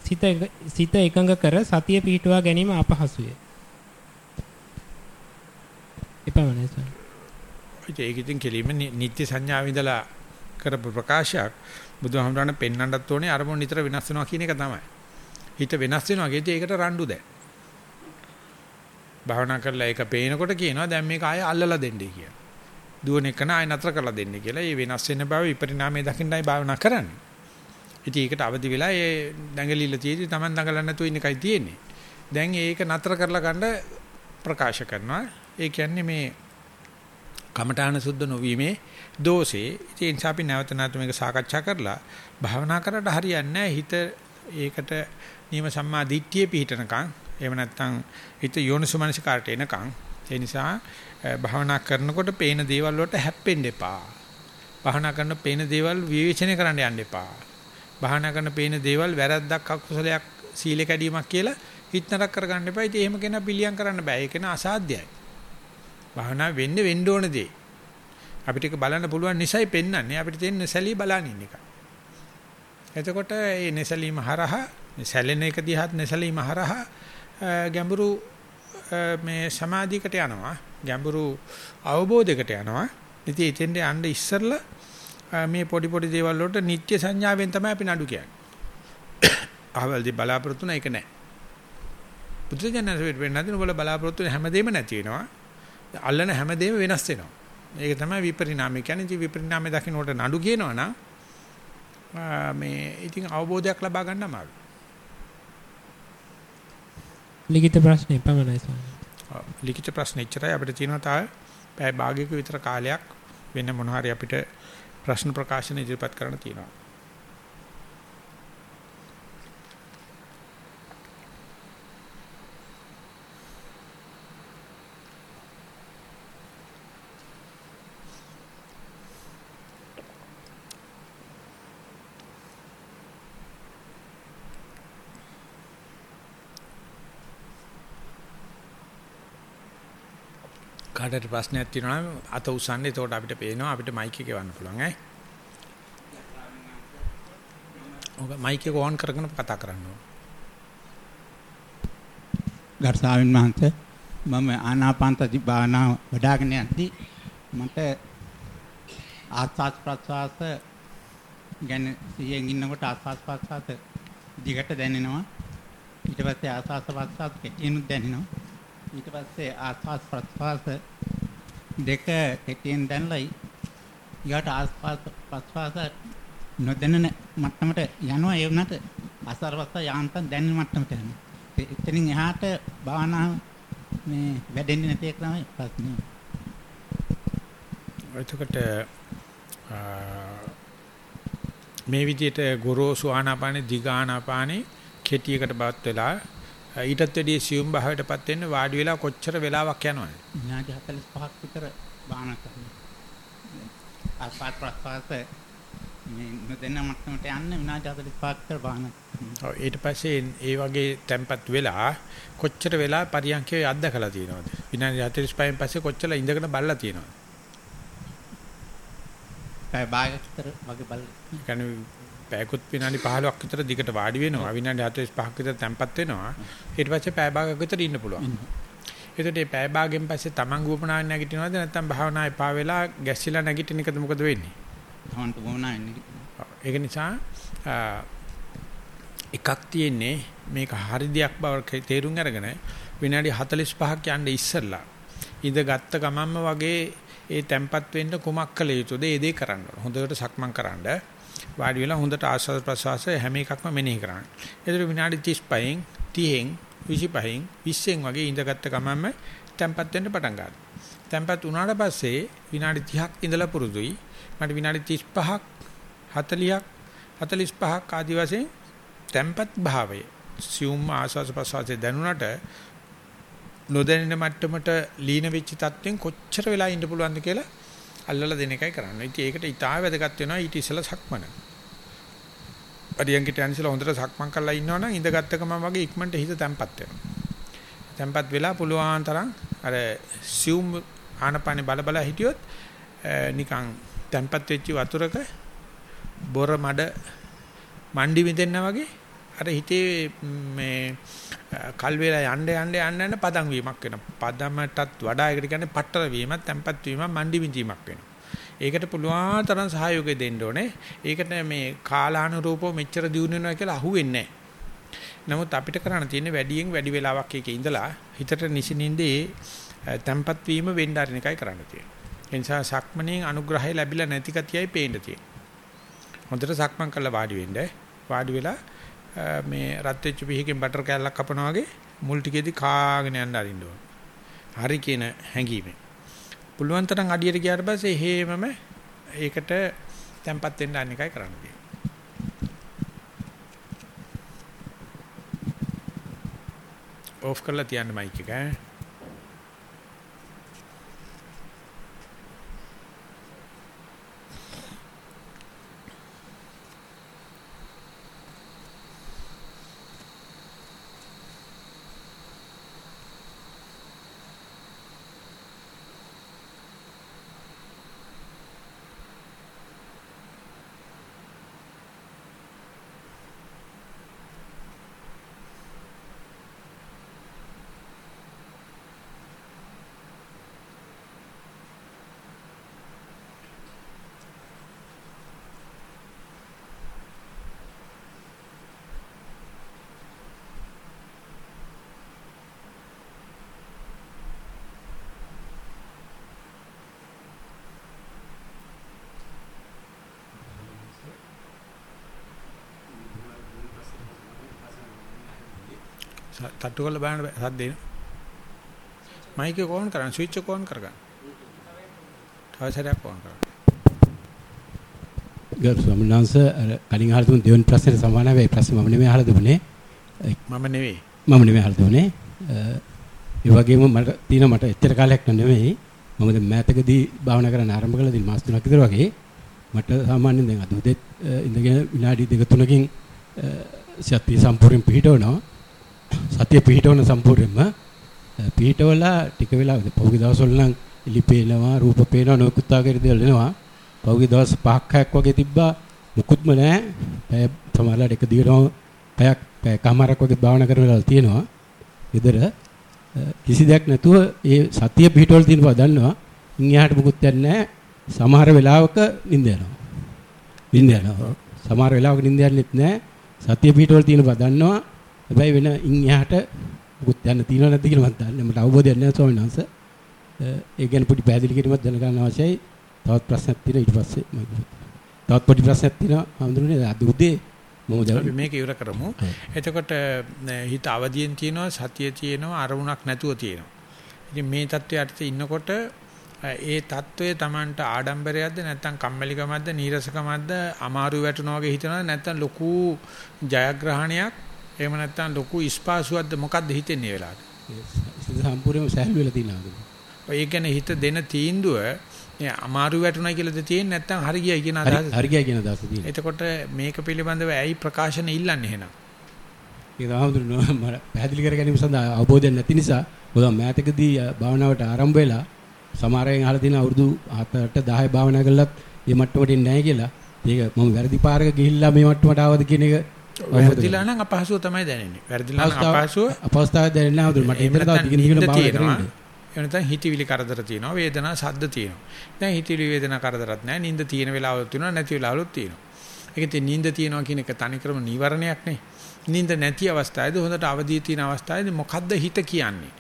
සිත සිත එකඟ කර සතිය පිහිටුවා ගැනීම අපහසුය. එපමණයි සර්. ඒක ඉතින් කෙලින්ම නිත්‍ය සංඥාව ඉඳලා කරපු ප්‍රකාශයක් බුදුහාමුදුරනේ පෙන්වන්නත් ඕනේ අරමුණ නිතර වෙනස් වෙනවා කියන එක තමයි. හිත වෙනස් වෙනවා කියද්දී ඒකට රණ්ඩු දැන්. භාවනා කරලා ඒක පේනකොට කියනවා දැන් මේක ආයෙ අල්ලලා දෙන්නයි කියලා. දුවන එක නාය නතර කරලා දෙන්න කියලා. මේ වෙනස් වෙන බව විපරිණාමය දකින්නයි භාවනා කරන්නේ. ඉතින් ඒකට අවදි වෙලා ඒ දඟලිල්ල තියෙදි Taman දඟලන්න නැතුව ඉන්න එකයි තියෙන්නේ. දැන් ඒක නතර කරලා ගන්න ප්‍රකාශ කරනවා. ඒ කියන්නේ මේ කමඨාන සුද්ධ නොවීමේ දෝෂේ. ඉතින් ඒ නිසා අපි නැවත නැවත මේක සාකච්ඡා කරලා භාවනා කරලා හරියන්නේ හිත ඒකට නියම සම්මා දිට්ඨිය පිහිටනකම් එහෙම නැත්නම් හිත යෝනිසුමනසිකාරට එනකම් ඒ නිසා භාවනා කරනකොට පේන දේවල් වලට හැප්පෙන්න එපා. භාවනා කරන පේන දේවල් විවේචනය කරන්න යන්න එපා. භාවනා කරන පේන දේවල් වැරද්දක් අකුසලයක් සීල කැඩීමක් කියලා හිත නරක කරගන්න එපා. ඉතින් එහෙම කෙනා පිළියම් කරන්න බෑ. ඒක න අසාධ්‍යයි. භාවනා වෙන්නේ වෙන්න ඕන දේ. අපිට ඒක බලන්න පුළුවන් නිසයි පෙන්වන්නේ. අපිට තියෙන සැලී බලන ඉන්න එක. එතකොට මේ නැසලීම හරහා සැලෙන එක දිහාත් නැසලීම හරහා ගැඹුරු මේ සමාධියකට යනවා. ගැඹුරු අවබෝධයකට යනවා. ඉතින් එතෙන්ට යන්න ඉස්සරලා මේ පොඩි පොඩි දේවල් වලට නිත්‍ය සංඥාවෙන් තමයි අපි නඩු කියන්නේ. අහවලදී බලාපොරොත්තු නැ එක නෑ. බුදුජානක වෙන්නේ නැතින වල බලාපොරොත්තු හැමදේම නැති වෙනවා. අල්ලන හැමදේම වෙනස් වෙනවා. ඒක තමයි විපරිණාමය කියන්නේ. ඉතින් විපරිණාමය දකින්නට නඩු කියනවනම් මේ ඉතින් අවබෝධයක් ලබා ගන්න අමාරුයි. ලිඛිත ප්‍රශ්නේ පමණයි ස්වාමී. ලිඛිත ප්‍රශ්න ඉච්චරයි අපිට තියෙනවා තාම පැය භාගයක විතර කාලයක් වෙන මොන හරි අපිට ප්‍රශ්න ප්‍රකාශන ඉදිරිපත් කරන්න තියෙනවා. කාටට ප්‍රශ්නයක් තියෙනවා නම් අත උස්සන්න එතකොට අපිට පේනවා අපිට මයික් එක ගන්න පුළුවන් ඈ. ඔක මයික් එක ඔන් කරගෙන කතා කරන්න ඕන. ගර්සාවින් මහන්සේ මම ආනාපානසති භාවනාව වඩ아가න යද්දී මට ආස්වාස් ප්‍රස්වාස ගැන සියෙන් ඉන්නකොට ආස්වාස් ප්‍රස්වාස දිගට දැනෙනවා ඊට පස්සේ ආස්වාස් ප්‍රස්වාස කෙටිනුත් දැනෙනවා ඊට පස්සේ ආස්වාස් ප්‍රස්වාස දෙක කෙටියෙන් දැනලා ඊට ආස්වාස් ප්‍රස්වාස නොදැනෙන මට්ටමට යනවා ඒ වුණාට අසරවස්ස යාන්තම් දැනෙන මට්ටමට යනවා. එතනින් එහාට භාවනාව මේ වැඩෙන්නේ නැති එක තමයි ප්‍රශ්නේ. එතකොට මේ විදිහට ගොරෝසු ආනාපානේ දිගානාපානේ කෙටියකට බවත් වෙලා ඊටත් වැඩිය සියුම් භාවයටපත් වෙන්න වාඩි වෙලා කොච්චර වෙලාවක් යනවද? විනාඩි 45ක් විතර බාහන කරනවා. අපාත් ප්‍රස්වාස මේ නොදැන මට්ටමට යන්න විනාඩි 45ක් විතර බාහන. ඔව් ඊට පස්සේ ඒ වගේ tempat වෙලා කොච්චර වෙලා පරියන්කේ අත්දකලා තියෙනවද? විනාඩි 45න් පස්සේ කොච්චර ඉඳගෙන බලලා තියෙනවද? පැය භාගයක් විතර වගේ බලලා. පැයකුත් විනාඩි 15ක් විතර දිගට වාඩි වෙනවා. විනාඩි 45ක් විතර තැම්පත් වෙනවා. ඊට පස්සේ පැය භාගයක් විතර ඉන්න පුළුවන්. එතකොට මේ පැය භාගයෙන් පස්සේ Taman ගුවපනාවෙන් නැගිටිනවද නැත්නම් භාවනා එපා වෙලා ගැස්සිලා නැගිටින එකද මොකද වෙන්නේ? තමන්ට වුණා ඒක නිසා එකක් තියෙන්නේ මේක හරි දෙයක් බව තේරුම් අරගෙන විනාඩි 45ක් යන්න ඉස්සෙල්ලා ඉඳ ගත්ත ගමන්ම වගේ ඒ තැම්පත් වෙන්න කුමක් කළ යුතුද ඒ දේ කරන්න. හොඳට සක්මන් කරන්න. වාඩි වෙලා හොඳට ආස්වාද ප්‍රසවාස හැම එකක්ම මෙනෙහි කරන්න. ඒතර විනාඩි 35න් 30න් 25න් 20න් වගේ ඉඳගත්ත ගමන්ම තැම්පත් වෙන්න පටන් ගන්නවා. තැම්පත් වුණාට පස්සේ විනාඩි 30ක් ඉඳලා පුරුදුයි. මට විනාඩි 35ක් 40ක් 45ක් ආදි වශයෙන් තැම්පත් භාවය සියුම් ආස්වාද ප්‍රසවාසයේ දැනුණට නොදැනෙන මට්ටමට ලීන වෙච්ච තත්වෙන් කොච්චර වෙලා ඉන්න පුළුවන්ද කියලා අල්ලලා දෙන එකයි කරන්නේ. ඉතින් ඒකට ඊටා වැදගත් වෙනවා ඊට ඉස්සලා සක්මන. පරියන්කිට යන්සලා හොඳට සක්මන් කරලා ඉන්නවනම් ඉඳගත්ත ගමන් වගේ ඉක්මනට හිත තැම්පත් වෙනවා. තැම්පත් වෙලා පුළුවන් තරම් අර සියුම් ආනපානේ බල බල හිටියොත් නිකන් තැම්පත් වෙච්ච වතුරක බොර මඩ මණ්ඩි විදෙන්නා වගේ අර හිතේ මේ කල් වේලා යන්න යන්න යන්න යන්න පදම් වීමක් වෙනවා. පදමටත් වඩා ඒකට කියන්නේ පට්ටර වීමක්, තැම්පත් වීමක්, මණ්ඩි විඳීමක් වෙනවා. ඒකට පුළුවන් තරම් සහයෝගය දෙන්න ඕනේ. ඒකට මේ කාලානුරූපව මෙච්චර දියුණු වෙනවා කියලා අහුවෙන්නේ නමුත් අපිට කරන්න තියෙන්නේ වැඩියෙන් වැඩි වෙලාවක් එකේ ඉඳලා හිතට නිසින්ින්දේ තැම්පත් වීම වෙන්න ආරින එකයි කරන්න තියෙන්නේ. ඒ නිසා සක්මණේ අනුග්‍රහය ලැබිලා නැති කතියයි පේන්න තියෙන්නේ. හොඳට සක්මන් කරලා වාඩි වෙන්න. වාඩි වෙලා මේ රත් වෙච්ච පිහකින් බටර් කෑල්ලක් කපනවා වගේ මුල් ටිකේදී කාගෙන යන්න අරින්න ඕන. හරි කියන හැඟීමෙන්. පුළුවන් තරම් අඩියට ගියාට පස්සේ හේමම ඒකට තැම්පත් වෙන්න අන්න එකයි කරන්න තියෙන්නේ. ඕෆ් කරලා තියන්න මයික් එක තට්ටු කරලා බලන්න සද්ද එන. මයික් එක ඕන් කරන්න ස්විච් එක ඕන් කරගන්න. තව සැරයක් ඕන් කරන්න. ගරු ස්වාමීන් වහන්සේ අර කලින් අහලා තිබුණ දෙවෙනි ප්‍රශ්නෙට සමානයි ඒ ප්‍රශ්නේ මම නෙමෙයි අහලා තිබුණේ. මම නෙවෙයි. මම නෙමෙයි අහලා තිබුණේ. ඒ වගේම මට තියෙන මට එච්චර කාලයක් නෙමෙයි. මම දැන් මෑතකදී භාවනා කරන්න ආරම්භ කළා දින මාස තුනක් විතර වගේ. මට සාමාන්‍යයෙන් දැන් අද උදේත් ඉඳගෙන විනාඩි දෙක තුනකින් සත්‍ය සම්පූර්ණ පිළිහිටවනවා. සතිය පිහිටවන සම්පූර්ණයෙන්ම පිහිටවලා ටික වෙලාවක. පහුගිය දවස්වල නම් ඉලි පේනවා රූප පේනවා නොයෙකුත් ආකාරයේ දේවල් එනවා. පහුගිය දවස් පහක් හයක් වගේ තිබ්බා. මුකුත්ම නැහැ. පැය සමහරලාට එක දිගටම පැයක් පැය කමාරක් වගේ භාවනා කරන වෙලාවල් තියෙනවා. ඊදර කිසි දෙයක් නැතුව ඒ සතිය පිහිටවල තියෙන බව දන්නවා. ඉන් එහාට මුකුත් නැහැ. සමහර වෙලාවක නිින්ද යනවා. නිින්ද යනවා. සමහර වෙලාවක නිින්ද යන්නෙත් නැහැ. සතිය පිහිටවල තියෙන බව දන්නවා. හැබැයි වෙන ඉන් එහාට මොකුත් යන්න තියෙනව නැද්ද කියලා මම දන්නේ මට අවබෝධයක් නැහැ ස්වාමීන් වහන්සේ. ඒ ගැන පොඩි පැහැදිලි කිරීමක් දැනගන්න අවශ්‍යයි. තවත් ප්‍රශ්නක් තියෙනවා ඊට පස්සේ මම තවත් පොඩි ප්‍රශ්නක් තියෙනවා හඳුනන්නේ අද උදේ මම අපි මේක ඉවර කරමු. එතකොට හිත අවදියෙන් තියෙනවා සතිය තියෙනවා අරමුණක් නැතුව තියෙනවා. ඉතින් මේ தත්වයට ඉන්නකොට ඒ தત્ත්වය Tamanට ආඩම්බරයක්ද නැත්නම් කම්මැලිකමක්ද නීරසකමක්ද අමාරු වැටුණා වගේ හිතනවා නැත්නම් ලොකු ජයග්‍රහණයක් එහෙම නැත්නම් ලොකු ඉස්පාසුවක්ද මොකද්ද හිතෙන්නේ ඒ වෙලාවට? සම්පූර්ණයෙන්ම සැහැල්ලු වෙලා තියෙනවා. ඔය කියන්නේ හිත දෙන තීන්දුව අමාරු වැටුණා කියලාද තියෙන්නේ නැත්නම් හරි ගියයි කියන අදහස? හරි ගියයි කියන අදහස තියෙනවා. එතකොට මේක පිළිබඳව ඇයි ප්‍රකාශන ඉල්ලන්නේ එහෙනම්? ඒක තමයි මම පැහැදිලි කර ගැනීම සඳහා අවබෝධයක් නැති නිසා මොකද මෑතකදී භාවනාවට ආරම්භ වෙලා සමහර අය අහලා තියෙන අවුරුදු 7 8 10 භාවනා කළත් මේ මට්ටමට එන්නේ නැහැ කියලා ඒක මම වැරදි පාරක ගිහිල්ලා මේ මට්ටමට ආවද කියන එක වැරදිලා නම් අපහසුව තමයි දැනෙන්නේ. වැරදිලා නම් අපහසුව අපස්ථාව දැනෙන්නේ නැහැ මට ඉතින් තව දිගින් දිගට භාවනා කරන්න. එහෙම නැත්නම් හිතවිලි කරදර තියෙනවා වේදනා සද්ද තියෙනවා. දැන් හිතවිලි වේදනා කරදරත් නැහැ. නිින්ද තියෙන වෙලාවලුත් තියෙනවා නැති වෙලාවලුත් තියෙනවා. ඒක ඉතින් නිින්ද තියෙනවා කියන එක තනිකරම නීවරණයක් නේ. නිින්ද නැති අවස්ථාවේදී හොඳට අවදි තියෙන අවස්ථාවේදී මොකද්ද හිත කියන්නේ?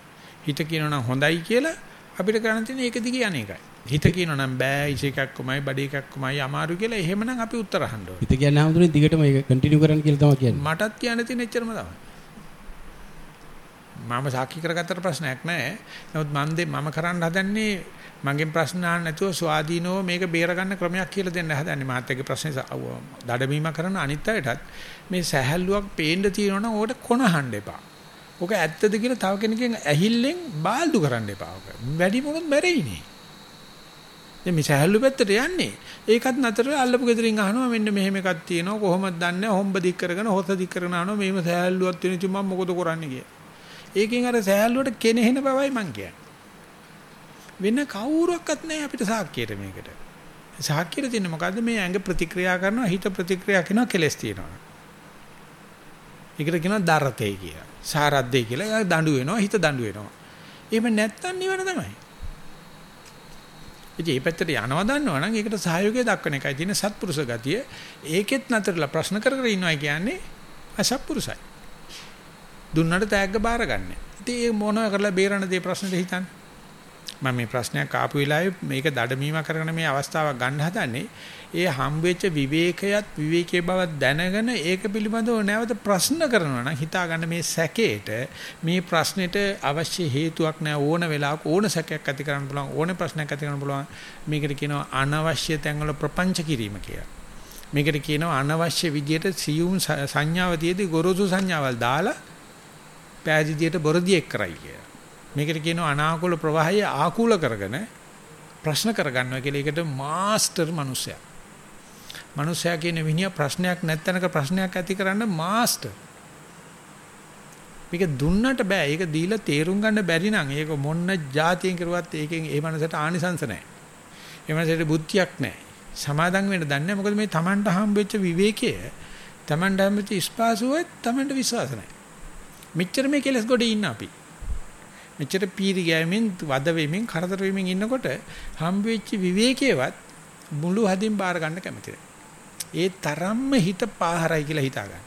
හිත කියනවා නම් හොඳයි කියලා අපිට කරන්න තියෙන ඒක දිගේ අනේකයි. හිත කියනවා නම් බෑ ඉස එකක් කොමයි බඩ එකක් කොමයි අමාරු කියලා එහෙමනම් අපි උත්තර අහන්න ඕනේ. හිත කියන්නේ ආමුදුනේ දිගටම ඒක කන්ටිනියු කරන්න කියලා තමයි කියන්නේ. මටත් කියන්න තියෙන එච්චරම තමයි. මම සාක්ෂි කරගත්තට ප්‍රශ්නයක් නැහැ. නමුත් මම මම කරන්න හදන්නේ මගෙන් ප්‍රශ්න අහන්න නැතුව ස්වාධීනව මේක බේරගන්න ක්‍රමයක් කියලා දෙන්න හදන්නේ. මාත්‍යගේ ප්‍රශ්නේ දඩමීම කරන අනිත් අයටත් මේ සැහැල්ලුවක් පේන්න තියෙනවනම් ඕකට කොනහන්න එපා. ඕක ඇත්තද කියලා තව කෙනකින් ඇහිල්ලෙන් බාල්දු කරන්න එපා. වැඩි මොකද මැරෙයිනේ. දැන් මේ සැහැල්ලු පැත්තට යන්නේ. ඒකත් නතර අල්ලපු ගෙදරින් අහනවා මෙන්න මෙහෙම එකක් තියෙනවා කොහොමද දන්නේ හොම්බ දික් කරගෙන හොත දික් කරගෙන අහනවා මේව සැහැල්ලුවක් තියෙන ඉතින් මම මොකද කරන්නේ කියලා. ඒකෙන් අර සෑහලුවට කෙනෙහෙන බවයි මං කියන්නේ. වෙන කවුරුවක්වත් නැහැ අපිට සාක්කියට මේකට. සාක්කියට තියෙන්නේ මොකද්ද මේ ඇඟ ප්‍රතික්‍රියා කරනවා හිත ප්‍රතික්‍රියා කරනවා කෙලස් තියෙනවා. ඒකට කියනවා දරතේ කියලා. සාරද්දේ කියලා දඬු වෙනවා හිත දඬු වෙනවා. එහෙම නැත්තම් නිවන තමයි. ඉතින් මේ පැත්තට යනවා දන්නවනම් ඒකට සහයෝගය දක්වන එකයි තියෙන සත්පුරුෂ ගතිය. ඒකෙත් නතරලා ප්‍රශ්න කර කර ඉන්නවා කියන්නේ අසත්පුරුසයි. දුන්නට තෑග්ග බාර ගන්න. ඉතින් ඒ මොනව කරලා බේරණ දේ ප්‍රශ්නෙට හිතන්නේ. මම මේ ප්‍රශ්නයක් ආපු වෙලාවේ මේක දඩමීම කරගෙන මේ අවස්ථාවක් ගන්න හදන්නේ. ඒ හම්බෙච්ච විවේකයත් විවේකයේ බව දැනගෙන ඒක පිළිබඳව නැවත ප්‍රශ්න කරනවා නම් හිතා ගන්න මේ සැකේට මේ ප්‍රශ්නෙට අවශ්‍ය හේතුවක් නැහැ ඕන වෙලාවක ඕන සැකයක් ඇති කරන්න පුළුවන් ඕන ප්‍රශ්නයක් ඇති කරන්න පුළුවන් මේකට කියනවා අනවශ්‍ය තැන්වල ප්‍රපංච කිරීම කියලා. මේකට කියනවා අනවශ්‍ය විදියට සියුම් සංඥාව තියේදී ගොරෝසු සංඥාවල් දාලා පෑදිදියට බොරදියෙක් කරයි කිය. මේකට කියනවා අනාකූල ප්‍රවාහය ආකූල කරගෙන ප්‍රශ්න කරගන්නවා කියලා. ඒකට මාස්ටර් මිනිසයා. මිනිසයා කියන විනිය ප්‍රශ්නයක් නැත්තනක ප්‍රශ්නයක් ඇති කරන්න මාස්ටර්. මේක දුන්නට බෑ. ඒක දීලා තේරුම් ගන්න බැරි නම් ඒක මොන්න જાතියෙන් කරුවත් ඒකෙන් ඒ මනසට ආනිසංස නැහැ. ඒ මනසට බුද්ධියක් නැහැ. සමාදම් වෙන්න දන්නේ මොකද මේ Tamanට හම්බෙච්ච විවේකය Tamanට හම්බෙච්ච ස්පාසුවත් Tamanට විශ්වාස නැහැ. මෙච්චර මේ කෙලස් ගොඩේ ඉන්න අපි. මෙච්චර පීරි ගෑමින් වද වෙමින් කරදර වෙමින් ඉන්නකොට හම්බ වෙච්ච විවේකයේවත් මුළු හදින් බාර ගන්න කැමති ඒ තරම්ම හිත පාහරයි කියලා හිතා ගන්න.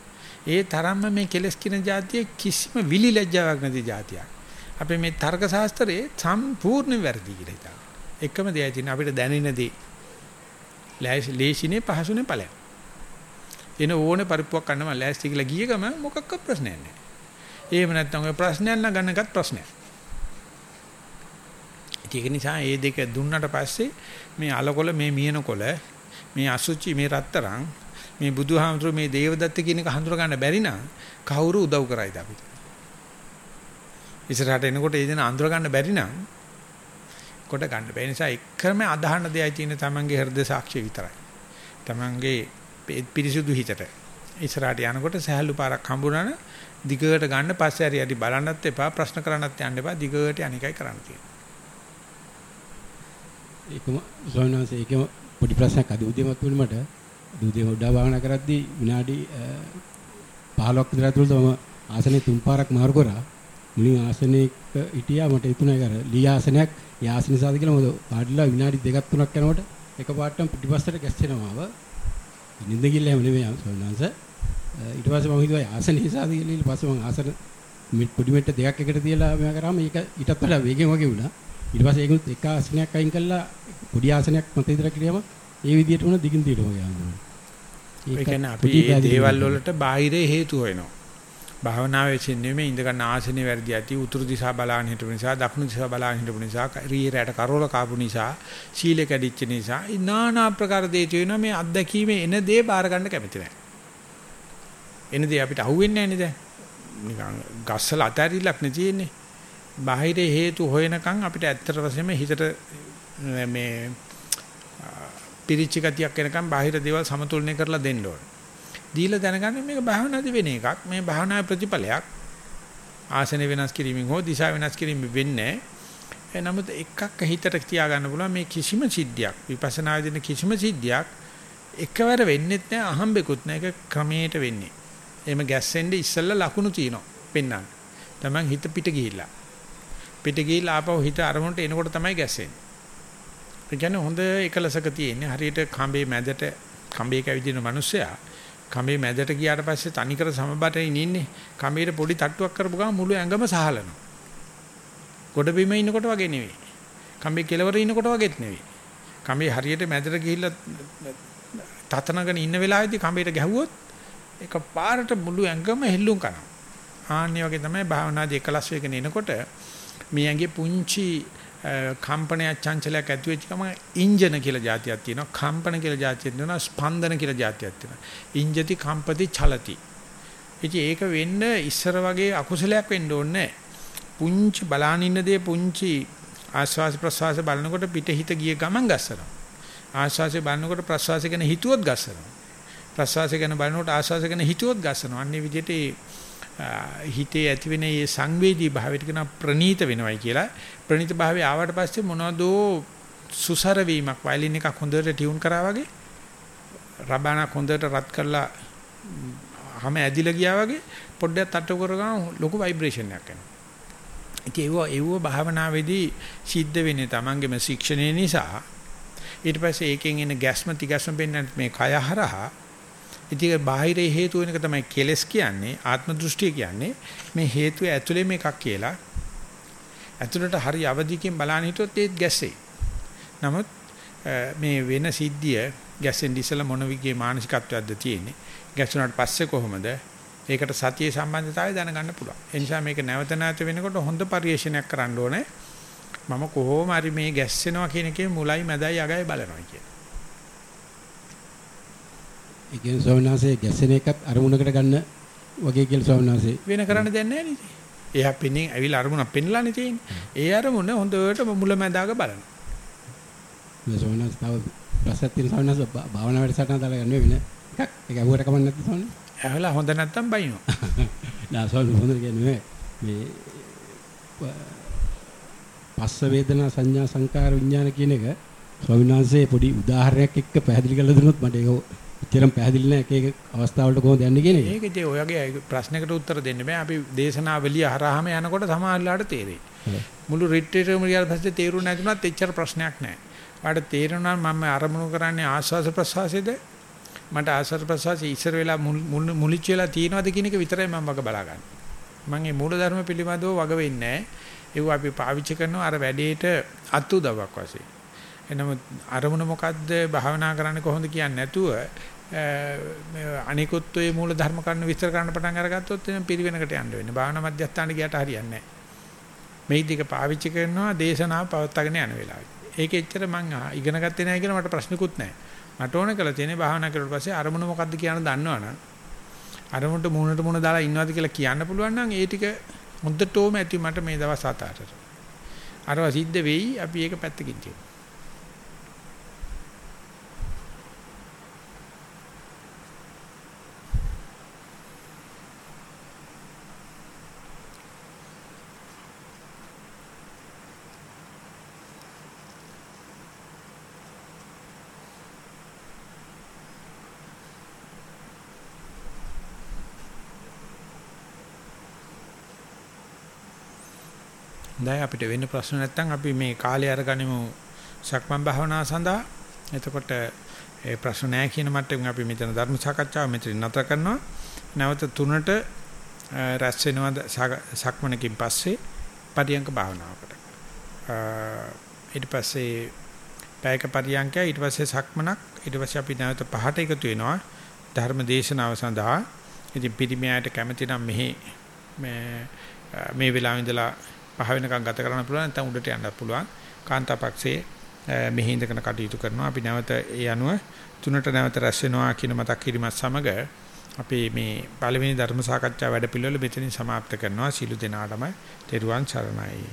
ඒ තරම්ම මේ කෙලස් කියන જાතිය කිසිම විලි ලැජ්ජාවක් නැති જાතියක්. අපේ මේ තර්ක ශාස්ත්‍රයේ සම්පූර්ණ වැරදි කියලා හිතා. එකම දෙයයි තියෙන අපිට දැනෙන දේ. ලේසිනේ පහසුනේ ඵලයක්. එන ඕනේ පරිප්පුවක් කන්නම ලෑස්ති කියලා ගිය ගම මොකක්වත් ප්‍රශ්නයක් නැහැ. එහෙම නැත්නම් ඔය ප්‍රශ්නයක් නම් ගන්නකත් ප්‍රශ්නයක්. ඒක නිසා මේ දෙක දුන්නට පස්සේ මේ අලකොල මේ මියනකොල මේ අසුචි මේ රත්තරන් මේ බුදුහාමුදුරු මේ දේවදත්ත කියන එක හඳුර ගන්න බැරි නම් කවුරු උදව් කරයිද අපිට? ඉස්සරහට එනකොට ඒ දෙන අඳුර ගන්න බැරි නම් කොට ගන්න බැහැ. නිසා එකම අදහන දෙයයි තියෙන තමන්ගේ හෘද සාක්ෂිය විතරයි. තමන්ගේ පිරිසුදු හිතට. ඉස්සරහට යනකොට සහැල්ලු පාරක් හම්බුනන දිගට ගන්න පස්සේ හරි හරි බලන්නත් එපා ප්‍රශ්න කරන්නත් යන්න එපා දිගට අනිකයි කරන්න තියෙන්නේ. ඒකම ස්වාමීන් වහන්සේ ඒකම පොඩි ප්‍රශ්නයක් අද උදේමත් වුණ මට උදේම උඩ භාවනා කරද්දී විනාඩි 15ක් විතර ඇතුළත මම ආසනේ තුන් පාරක් මාරු කරා. මුලින් ආසනයක හිටියා මට හිතුණා ඒක ලී ආසනයක් ඒ ආසනේ සාද කියලා මොකද පාඩිලා විනාඩි දෙකක් තුනක් යනකොට එකපාරටම පිටිපස්සට ගැස්සෙනවාව. නිින්ද ගිල්ල හැම නෙමෙයි ස්වාමීන් වහන්සේ. ඊට පස්සේ මම හිතුවා ආසන හිසාද කියලා ඊට පස්සේ මම ආසන පොඩි මෙට්ට දෙකක් එකට තියලා මම කරාම ඒක ඊටත් වඩා වේගෙන් වගේ වුණා ඊට පස්සේ ඒකුත් එක ආසනයක් අයින් කළා පොඩි ආසනයක් මත ඉදලා කියලාම ඒ විදිහට වුණා දිගින් දිගට වගේ ආන්දරේ ඒ කියන්නේ අපි දේවල් වලට බාහිරේ හේතු වෙනවා. භාවනාවේ සින්නේ ඉඳ ගන්න ආසනේ වැඩි ඇති උතුරු දිශා බලාගෙන හිටපු නිසා දකුණු දිශා බලාගෙන හිටපු නිසා රීරයට කරෝල කාපු නිසා සීල කැඩිච්ච නිසා নানা ආකාර දේ තියෙනවා මේ අත්දැකීමේ එන දේ බාර ගන්න කැමති නැහැ. එන දේ අපිට අහුවෙන්නේ නැහැ නේද? නිකන් ගස්සල අතහැරිලක් නේ තියෙන්නේ. බාහිර හේතු හොයනකම් අපිට ඇත්තට වශයෙන්ම හිතට මේ පිරිච්ච ගතියක් එනකම් බාහිර දේවල් සමතුලනය කරලා දෙන්න ඕනේ. දීලා දැනගන්න මේක භාවනාදී වෙන එකක්. මේ භාවනාවේ ප්‍රතිඵලයක්. ආසන වෙනස් කිරීමෙන් හෝ දිශා වෙනස් කිරීමෙන් වෙන්නේ නැහැ. නමුත් එකක් හිතට තියාගන්න පුළුවන් මේ කිසිම සිද්ධියක් විපස්සනා දින කිසිම සිද්ධියක් එකවර වෙන්නෙත් නැහැ අහම්බෙකුත් නැහැ ඒක ක්‍රමයට වෙන්නේ. එහෙම ගැස්සෙන්නේ ඉස්සෙල්ලා ලකුණු තියෙනවා පෙන්වන්න. Taman හිත පිට ගිහිල්ලා. පිට ගිහිල්ලා ආපහු හිත අරමුණට එනකොට තමයි ගැස්සෙන්නේ. ඒ කියන්නේ හොඳ එකලසක තියෙන්නේ හරියට කඹේ මැදට කඹේ කැවිදින මිනිස්සයා කඹේ මැදට ගියාට පස්සේ තනිකර සමබරෙන් ඉන්නේ කඹේට පොඩි තට්ටුවක් කරපු ගමන් මුළු ඇඟම සහලනවා. ගොඩ බිම ඉන්නකොට වගේ නෙවෙයි. කඹේ කෙලවර ඉන්නකොට වගේත් නෙවෙයි. කඹේ හරියට මැදට ගිහිල්ලා තතනගෙන ඉන්න වෙලාවේදී කඹේට ගැහුවොත් ඒක පාරට මුළු ඇඟම හෙල්ලුම් කරනවා. ආන්නේ වගේ තමයි භාවනාදී එකලස් වේගෙන එනකොට මේ ඇඟේ පුංචි කම්පනයක් චංචලයක් ඇති වෙච්ච ගමන් ඉන්ජන කියලා જાතියක් තියෙනවා. කම්පන කියලා જાතියක් තියෙනවා. ස්පන්දන කියලා જાතියක් තියෙනවා. ඉන්ජති කම්පති චලති. ඉතින් ඒක වෙන්න ඉස්සර වගේ අකුසලයක් වෙන්න ඕනේ පුංචි බලානින්න දේ පුංචි ආස්වාස ප්‍රසවාස බලනකොට පිට හිත ගිය ගමන් ගස්සනවා. ආස්වාසය බලනකොට ප්‍රසවාසය ගැන හිතුවොත් ගස්සනවා. ප්‍රසවාසය ගැන බලනකොට ආස්වාසය ගැන හිතුවොත් ගස්සනවා. අන්නේ විදිහට හිතේ ඇතිවෙන මේ සංවේදී භාවයට කියන ප්‍රනීත වෙනවයි කියලා. ප්‍රනීත භාවය ආවට පස්සේ මොනවදෝ සුසර වීමක් වයලින් එකක් හොඳට ටියුන් කරා වගේ රබානක් හොඳට රත් කරලා හැම ඇදිලා ගියා වගේ පොඩ්ඩක් තට්ටු කරගම ලොකු ভাইබ්‍රේෂන් එකක් එනවා. ඉතින් ඒව ඒව භාවනාවේදී සිද්ධ වෙන්නේ Tamangema ශික්ෂණය නිසා. ඊට පස්සේ ඒකෙන් එන ගැස්ම තිගැස්ම වෙන්නේ මේ කය හරහා. ඉතින් බාහිර හේතු වෙනක තමයි කෙලස් කියන්නේ ආත්ම දෘෂ්ටිය කියන්නේ මේ හේතුව ඇතුලේ මේකක් කියලා ඇතුළට හරි අවදිකින් බලන්න හිතුවොත් ඒත් ගැස්සේ. නමුත් මේ වෙන සිද්ධිය ගැස්සෙන් ඉස්සලා මොන විගේ මානසිකත්වයක්ද තියෙන්නේ ගැස්සුණාට පස්සේ කොහොමද ඒකට සතියේ සම්බන්ධතාවය දැනගන්න පුළුවන්. ඒ නිසා මේක නැවත නැවත වෙනකොට හොඳ පරිශ්‍රණයක් කරන්න ඕනේ. මම කොහොම හරි මේ ගැස්සෙනවා කියන එකේ මුලයි මැදයි අගයි බලනවා කියන. ඒ කියන්නේ ස්වාමීන් වහන්සේ ගැසෙන එකත් අරමුණකට ගන්න වගේ කියලා ස්වාමීන් වහන්සේ වෙන කරන්න දෙයක් නැහැ නේද? එයා පින්නින් ඇවිල්ලා අරමුණක් පෙන්ලානේ තියෙන්නේ. ඒ අරමුණ හොඳට මුල මැදාක බලනවා. මේ ස්වාමීන් වහන්සේ තව ප්‍රශ්නයක් තියෙන ස්වාමීන් වහන්සේ භාවනා වැඩසටහන දාලා ගන්න වෙන එකක්. ඒක අහුවට කමක් නැද්ද ස්වාමීන් වහන්සේ? ඇහලා හොඳ නැත්තම් බයිනවා. නා ස්වාමීන් හොඳ කියන්නේ මේ පස්ස වේදනා සංඥා සංකාර විඥාන කියන එක ස්වාමීන් වහන්සේ පොඩි උදාහරණයක් එක්ක පැහැදිලි කරලා දුන්නොත් මට ඒක එච්චරම පැහැදිලි නැහැ එක එක අවස්ථාවලට කොහොමද යන්නේ කියන එක. ඒක ඉතින් ඔයගේ ප්‍රශ්නකට උත්තර දෙන්න බෑ. අපි දේශනාවලිය හරහාම යනකොට සමාහලලාට තේරෙයි. මුළු රිට්‍රීටරම ගියාට පස්සේ තේරුණ නැතුණත් එච්චර ප්‍රශ්නයක් නැහැ. වාට තේරුණා මම අරමුණු කරන්නේ ආස්වාස ප්‍රසවාසයේද මට ආස්වාස ප්‍රසවාසයේ ඉස්සර වෙලා මුලිච්ච වෙලා තියෙනවද කියන එක විතරයි මම වග බලා ගන්න. මම මේ මූලධර්ම පිළිබඳව වග වෙන්නේ නැහැ. ඒක අපි පාවිච්චි කරනවා අර වැඩේට අත්උදව්වක් වශයෙන්. එනමුත් අරමුණ මොකද්ද භාවනා කරන්නේ කොහොමද කියන්නේ නැතුව අනිකුත් ඔය මූල ධර්ම කන්න විස්තර කරන්න පටන් අරගත්තොත් එනම් පිරිවෙනකට යන්න වෙන්නේ. භාවනා මධ්‍යස්ථානට ගියට හරියන්නේ නැහැ. මේ දිග පාවිච්චි කරනවා දේශනාව පවත්වාගෙන යන වෙලාවට. ඒක එච්චර මං ඉගෙන ගත්තේ නැහැ කියලා මට ප්‍රශ්නකුත් නැහැ. මට ඕන කරලා තියෙන්නේ භාවනා කරුවට පස්සේ අරමුණ මොකද්ද කියන දන්නවනම් අරමුණට මූණට මූණ දාලා ඉන්නවද කියලා කියන්න පුළුවන් නම් ඒ ටික මුද්දටෝම ඇති මට මේ දවස් 7-8ට. අරවා සිද්ධ වෙයි අපි ඒක පැත්තකින් තියමු. දැන් අපිට වෙන්න ප්‍රශ්න නැත්නම් අපි මේ කාලය අරගනිමු සක්මන් භාවනාව සඳහා. එතකොට ඒ ප්‍රශ්න නැහැ කියන මට්ටමින් අපි මෙතන ධර්ම සාකච්ඡාව මෙතන නතර කරනවා. නැවත තුනට රැස් වෙනවා සක්මනකින් පස්සේ පරියංක භාවනාවකට. ඊට පස්සේ පැයක පරියංකය ඊට පස්සේ සක්මනක් ඊට පස්සේ අපි නැවත පහට එකතු වෙනවා ධර්ම දේශනාව සඳහා. ඉතින් පිරිමියාට කැමති නම් මෙහි මේ මේ වෙලාවෙ ඉඳලා පහ වෙනකම් ගත කරන්න පුළුවන් නැත්නම් උඩට යන්නත් පුළුවන්. කාන්තාපක්ෂයේ මෙහි ඉඳගෙන කටයුතු කරනවා. අපි නැවත ඒ අනුව තුනට නැවත රැස් වෙනවා කියන මතක් කිරීමත් සමග අපි මේ පළවෙනි ධර්ම සාකච්ඡා වැඩ පිළිවෙල මෙතනින් સમાપ્ત කරනවා. සීල දෙනාටම තෙරුවන් සරණයි.